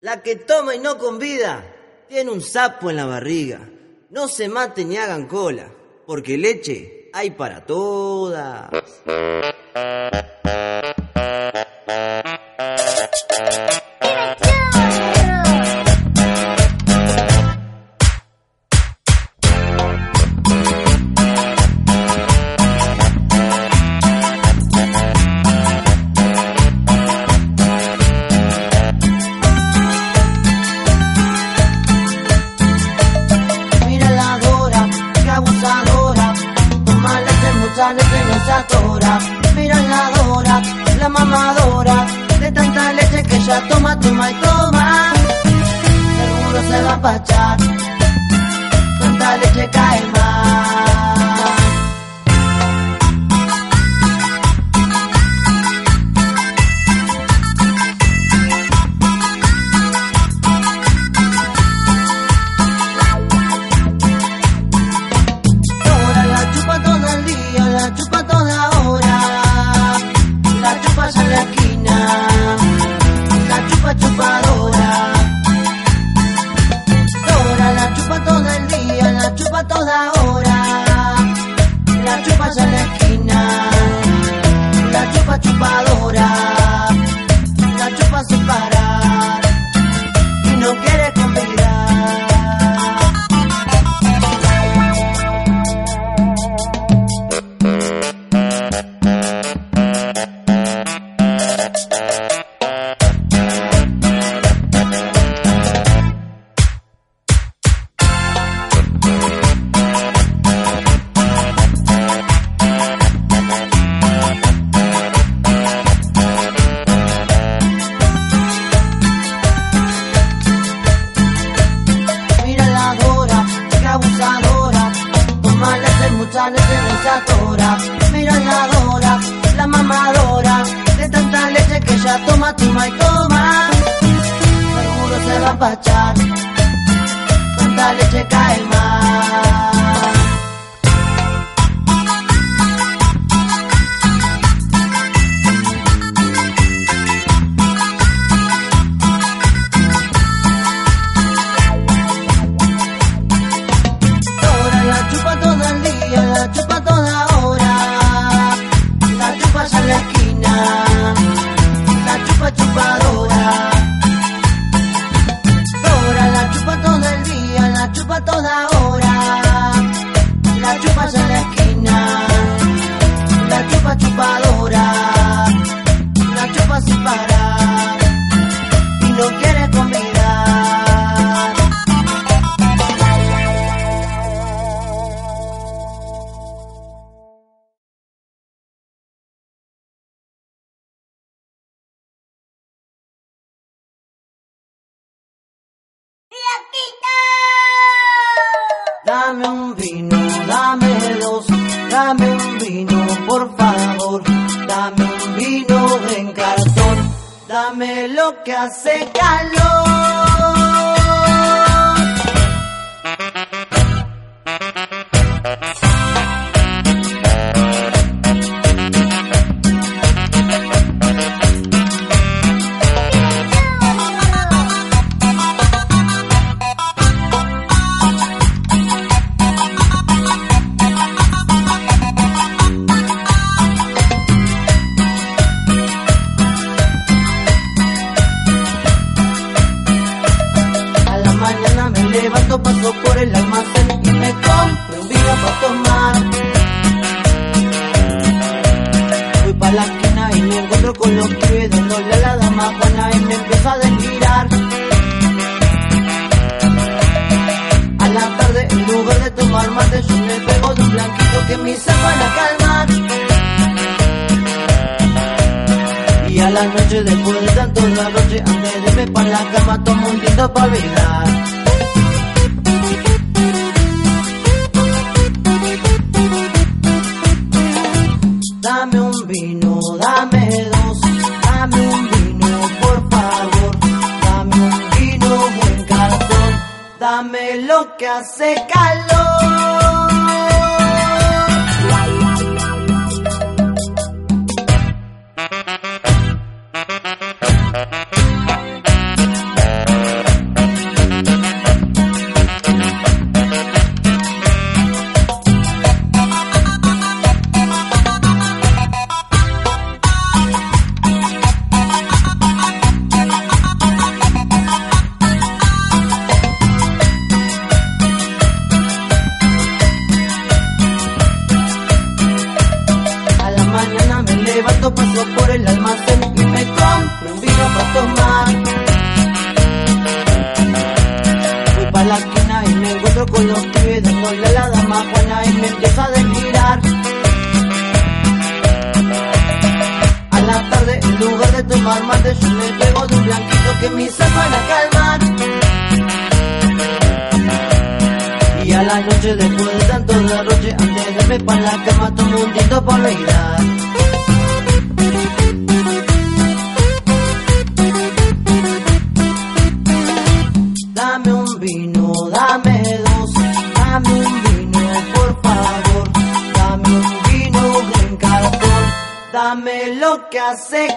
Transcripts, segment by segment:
La que toma y no convida tiene un sapo en la barriga. No se maten ni hagan cola, porque leche hay para todas. Para la cama, tomo un tinto para olvidar. Dame un vino, dame dos, dame un vino, por favor, dame un vino en cartón, dame lo que hace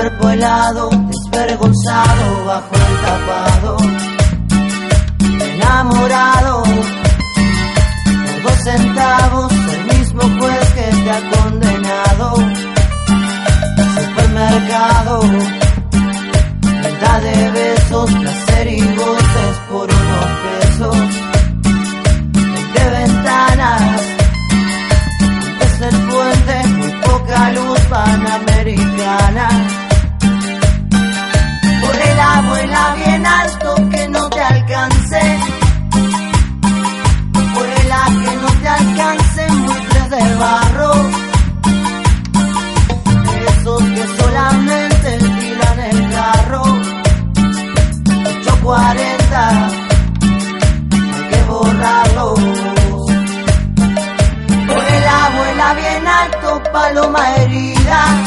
cuerpo helado, desvergonzado bajo el tapado, enamorado, por dos centavos, el mismo juez que te ha condenado, supermercado, venta de besos, placer y goces por unos pesos, veinte ventanas, es el puente, muy poca luz panamericana. Vuela, vuela bien alto que no te alcance. Vuela que no te alcance buitres de barro. Esos que solamente tiran el carro. 840, hay que borrarlos. Vuela, vuela bien alto, paloma herida.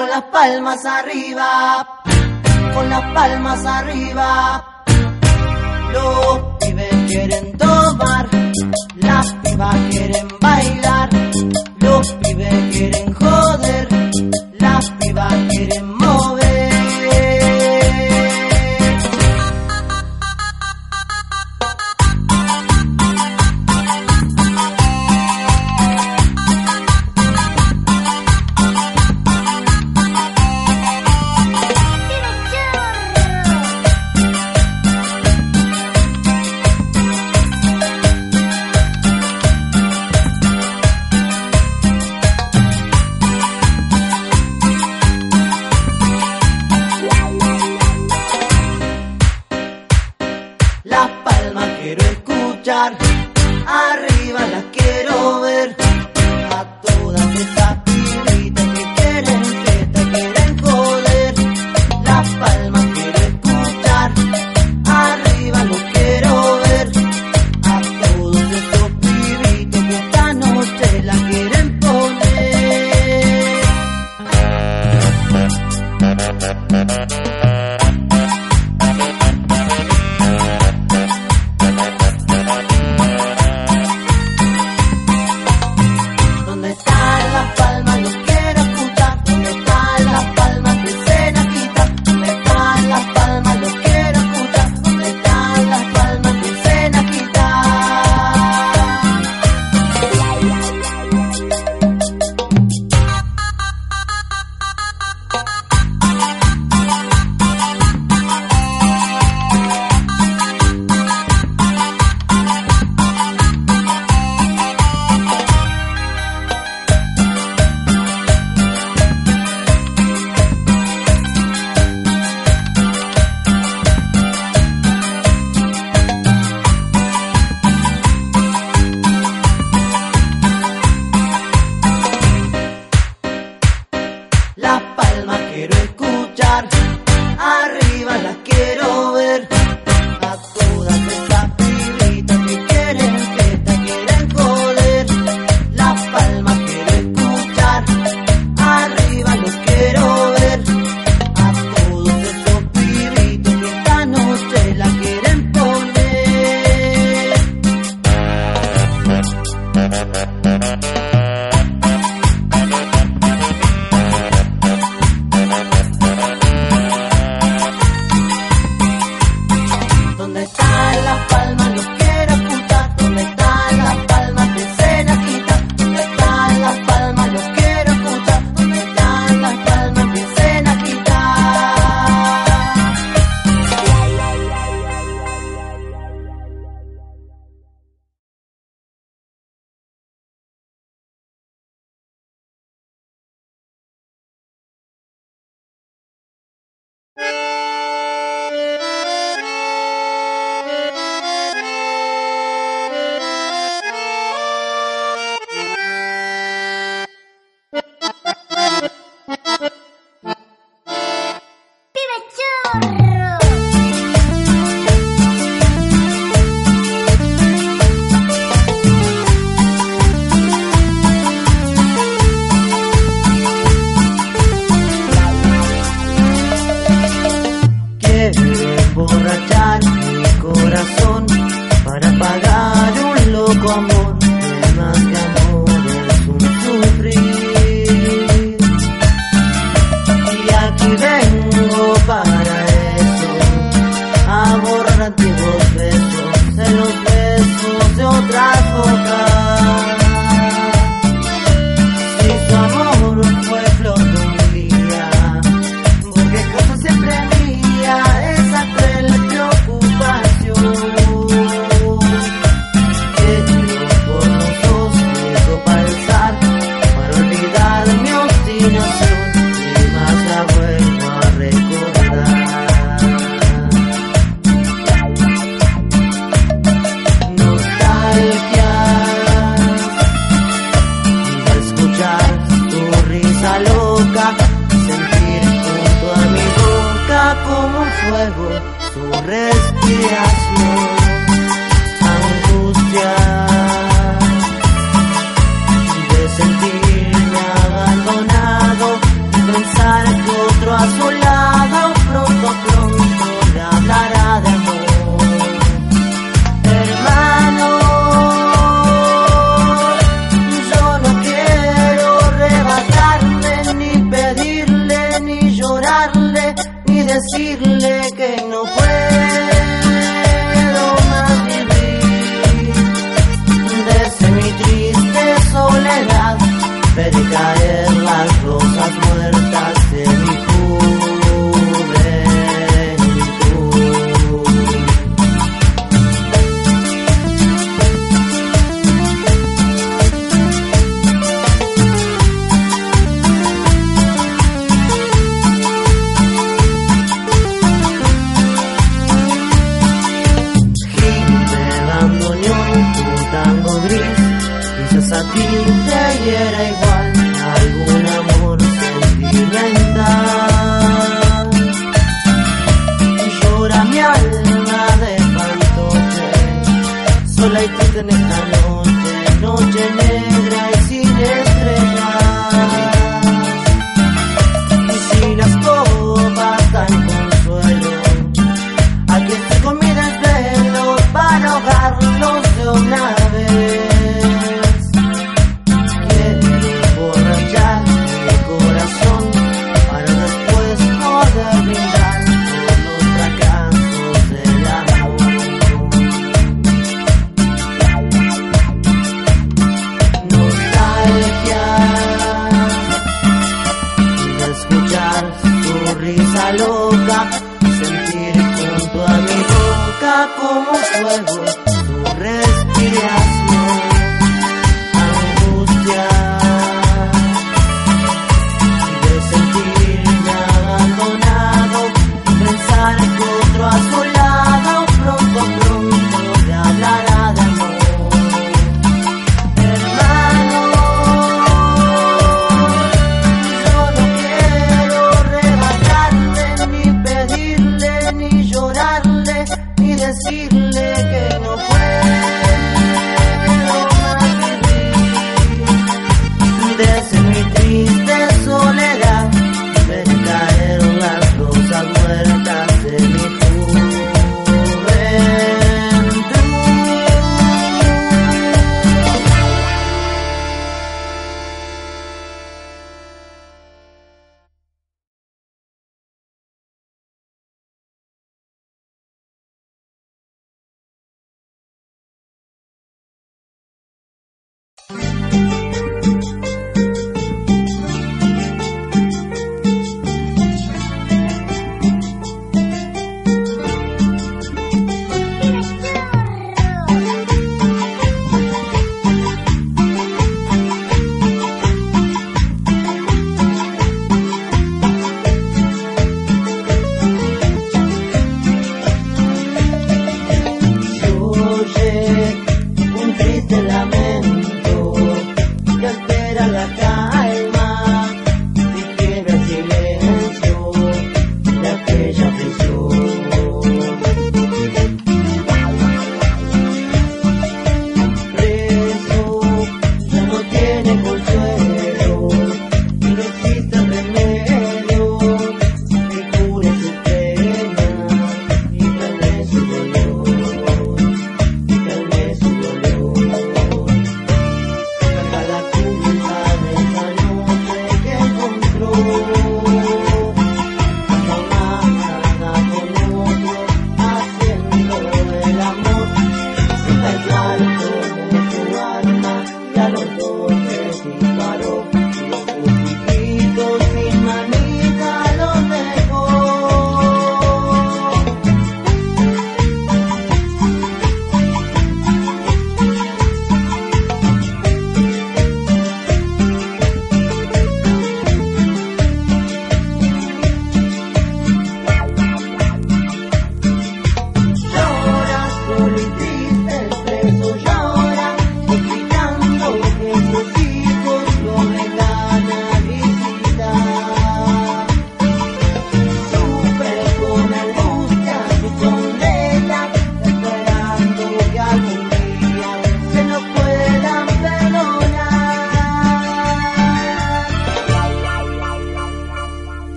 Con las palmas arriba, con las palmas arriba. Los pibes quieren tomar, las pibas quieren bailar, los pibes quieren joder, las pibas quieren luego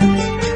arriba,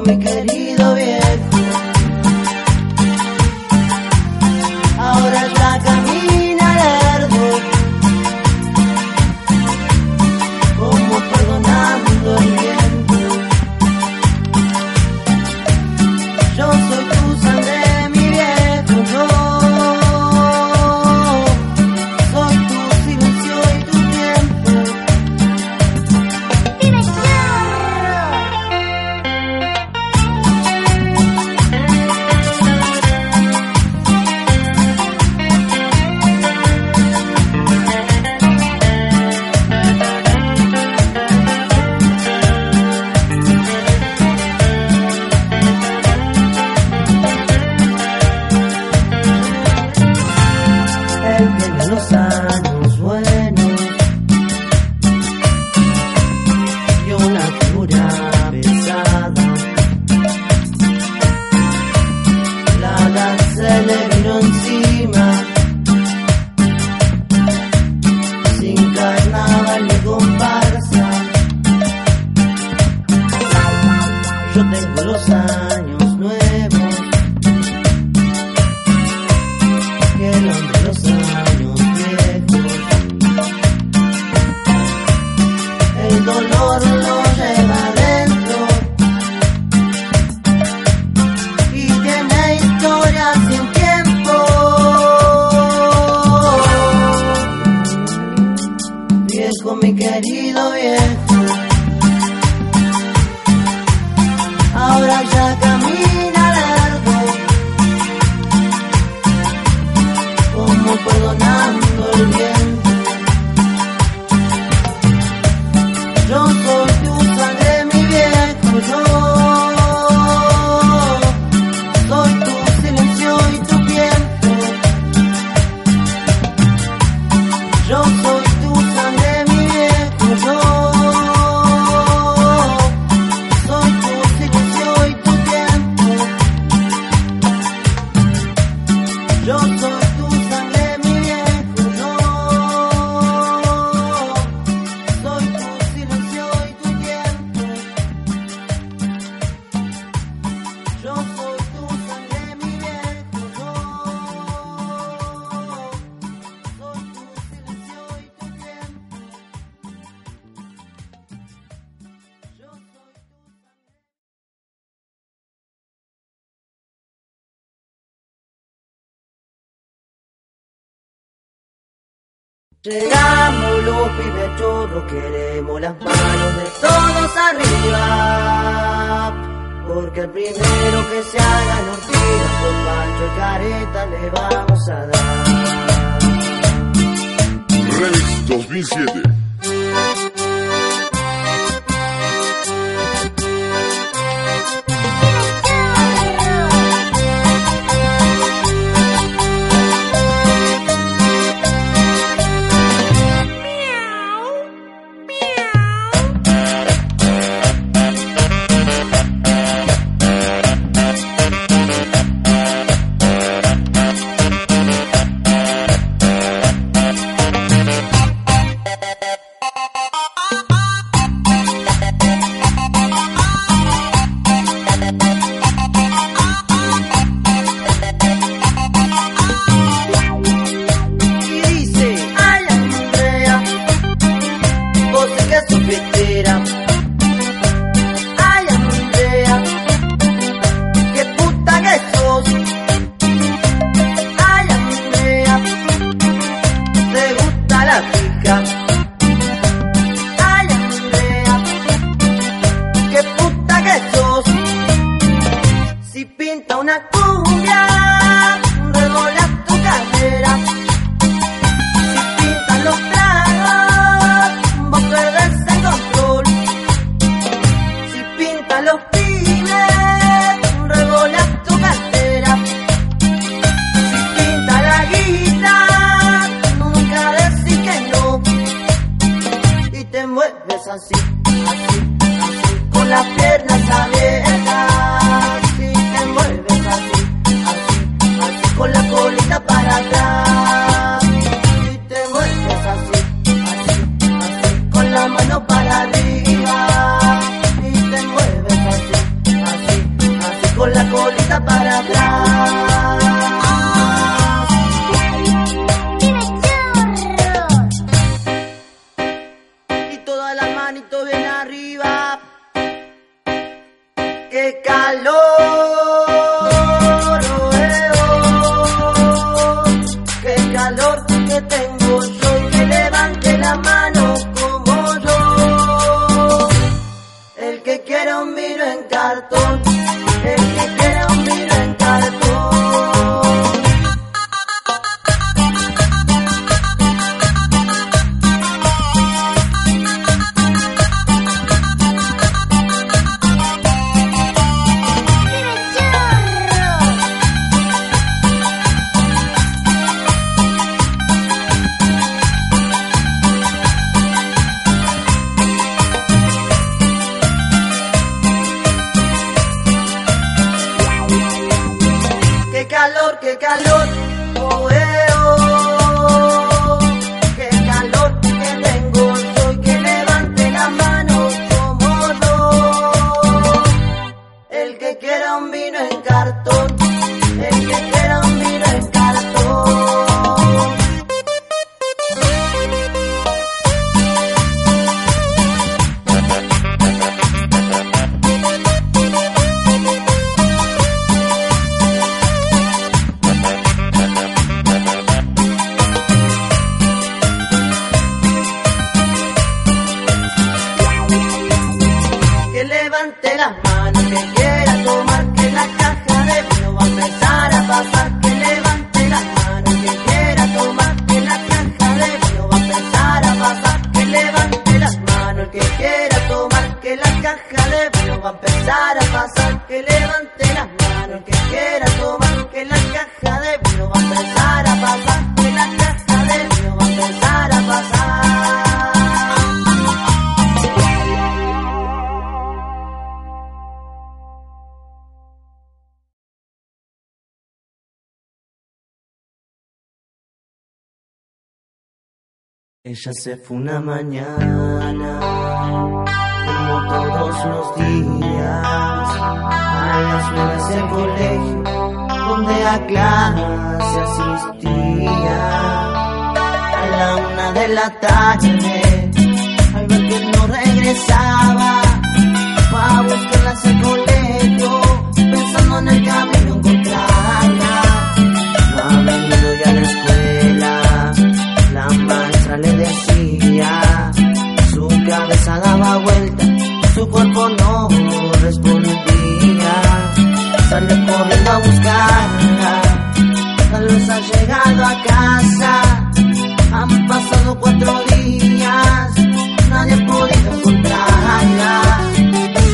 mi querido bien. I got. Llegamos los pibes chorros, queremos las manos de todos arriba. Porque el primero que se haga nos tira, por Pancho y Careta le vamos a dar. Remix 2007 lo que quiera tomar, que la caja de vino va a empezar a pasar, que la caja de vino va a empezar a pasar. Ella se fue una mañana, como todos los días a las nueve del colegio donde a clase asistía. A la una de la tarde, al ver que no regresaba, para buscarla se colegio. buscarla. La luz ha llegado a casa. Han pasado cuatro días. Nadie ha encontrarla.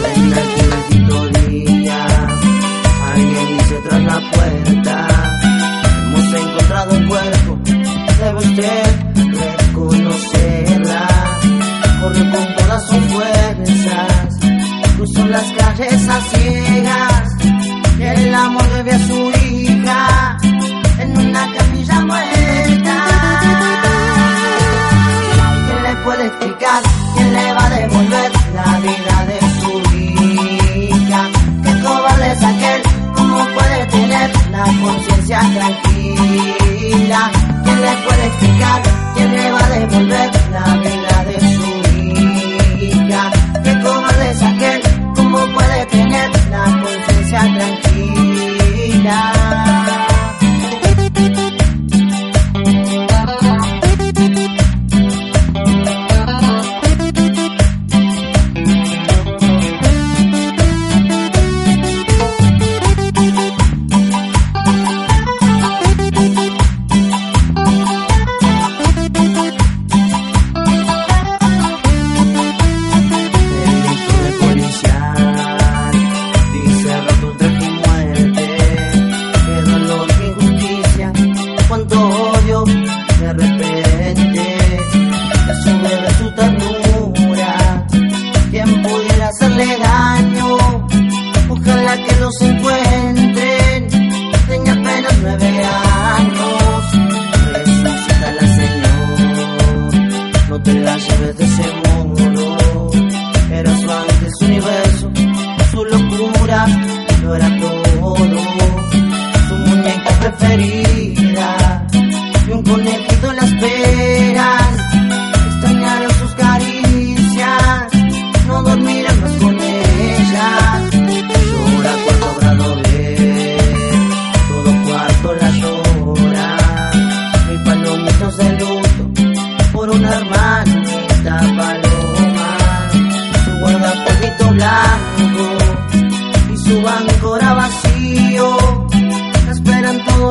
Ven aquí, maldito día. Alguien dice tras la puerta. Hemos encontrado el cuerpo. Debe usted reconocerla. Corre con todas sus fuerzas. Cruzó las calles a ciegas. El amor I got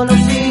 conocí.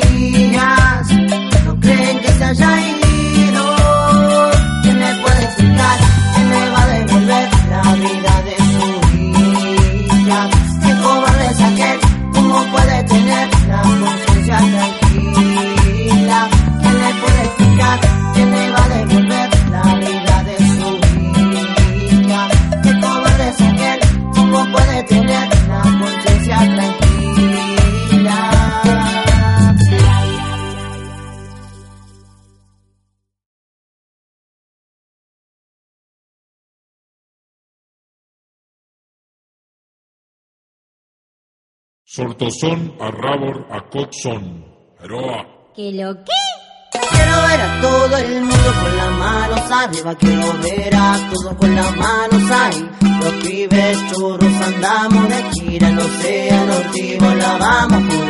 Sortozón a rabor a cotzón. Aroa. ¿Qué lo qué? Quiero ver a todo el mundo con las manos arriba. Quiero ver a todos con las manos ahí. Los pibes churros andamos de gira. El océano activo la vamos por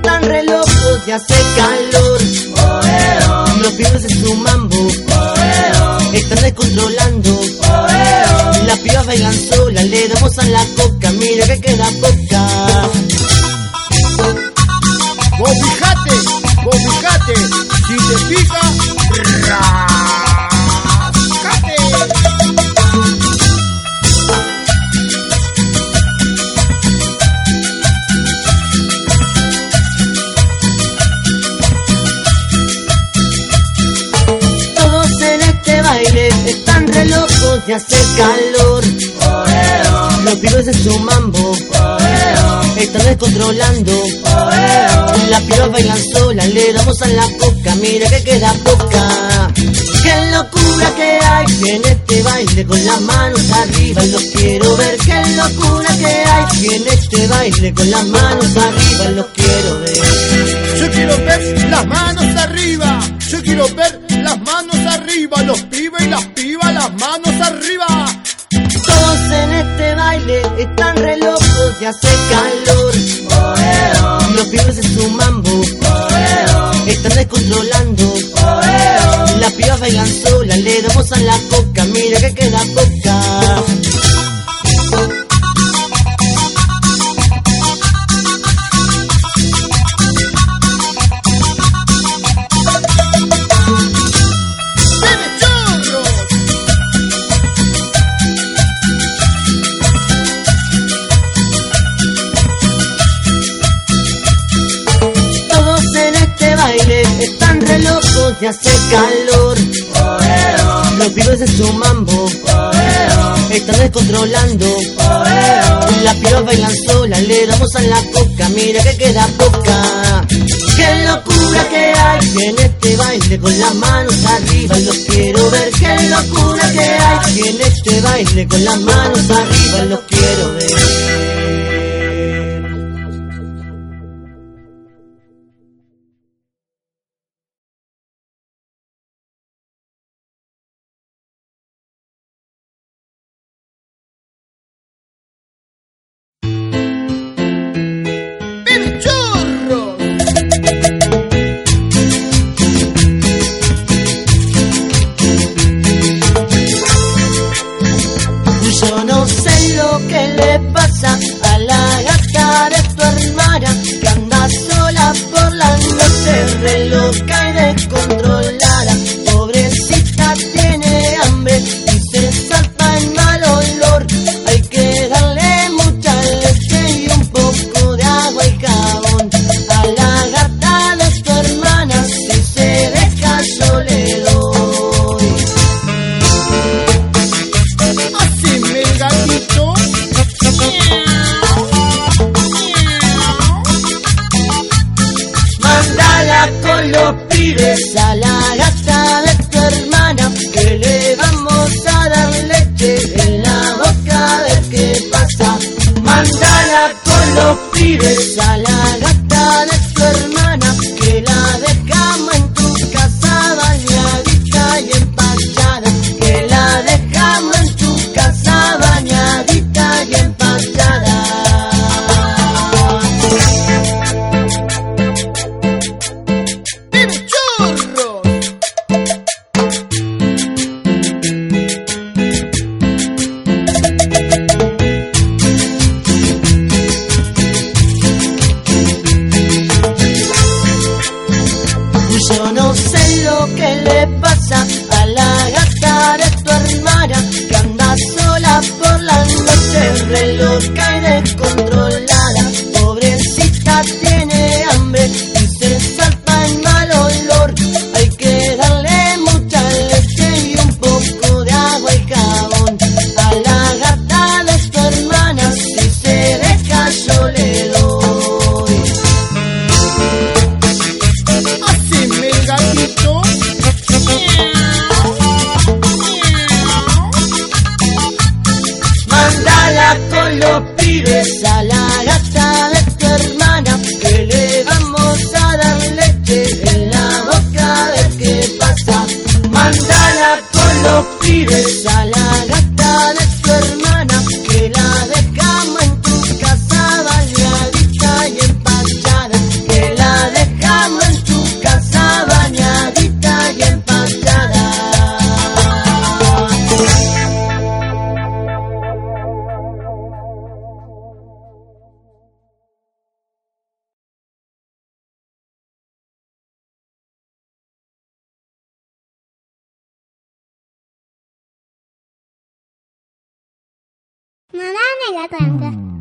baile están re locos y hace calor. Los pibes en su mambo están descontrolando. Las pibas bailan solas, le damos a la coca, mira que queda poca. Vos fijate, vos fijate, si te pica, hace calor. Los pibes en su mambo están descontrolando. Las pibas bailan solas, le damos a la coca, mira que queda poca. Qué locura que hay en este baile con las manos arriba, los quiero ver. Qué locura que hay en este baile con las manos arriba, los quiero ver. Yo quiero ver las manos arriba, yo quiero ver las manos arriba, los pibes y las manos arriba. Todos en este baile están re locos y hace calor. Los pibes en su mambo están descontrolando. Las pibas bailan solas, le damos a la coca, mira que queda poca. Calor. Los pibes en su mambo están descontrolando. Las pibas bailan solas, le damos a la coca, mira que queda poca. Qué locura que hay en este baile con las manos arriba, los quiero ver. Qué locura que hay en este baile con las manos arriba, los quiero ver. Con los pibes. A la 了，朵阳哥。